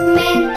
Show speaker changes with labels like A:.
A: Amen.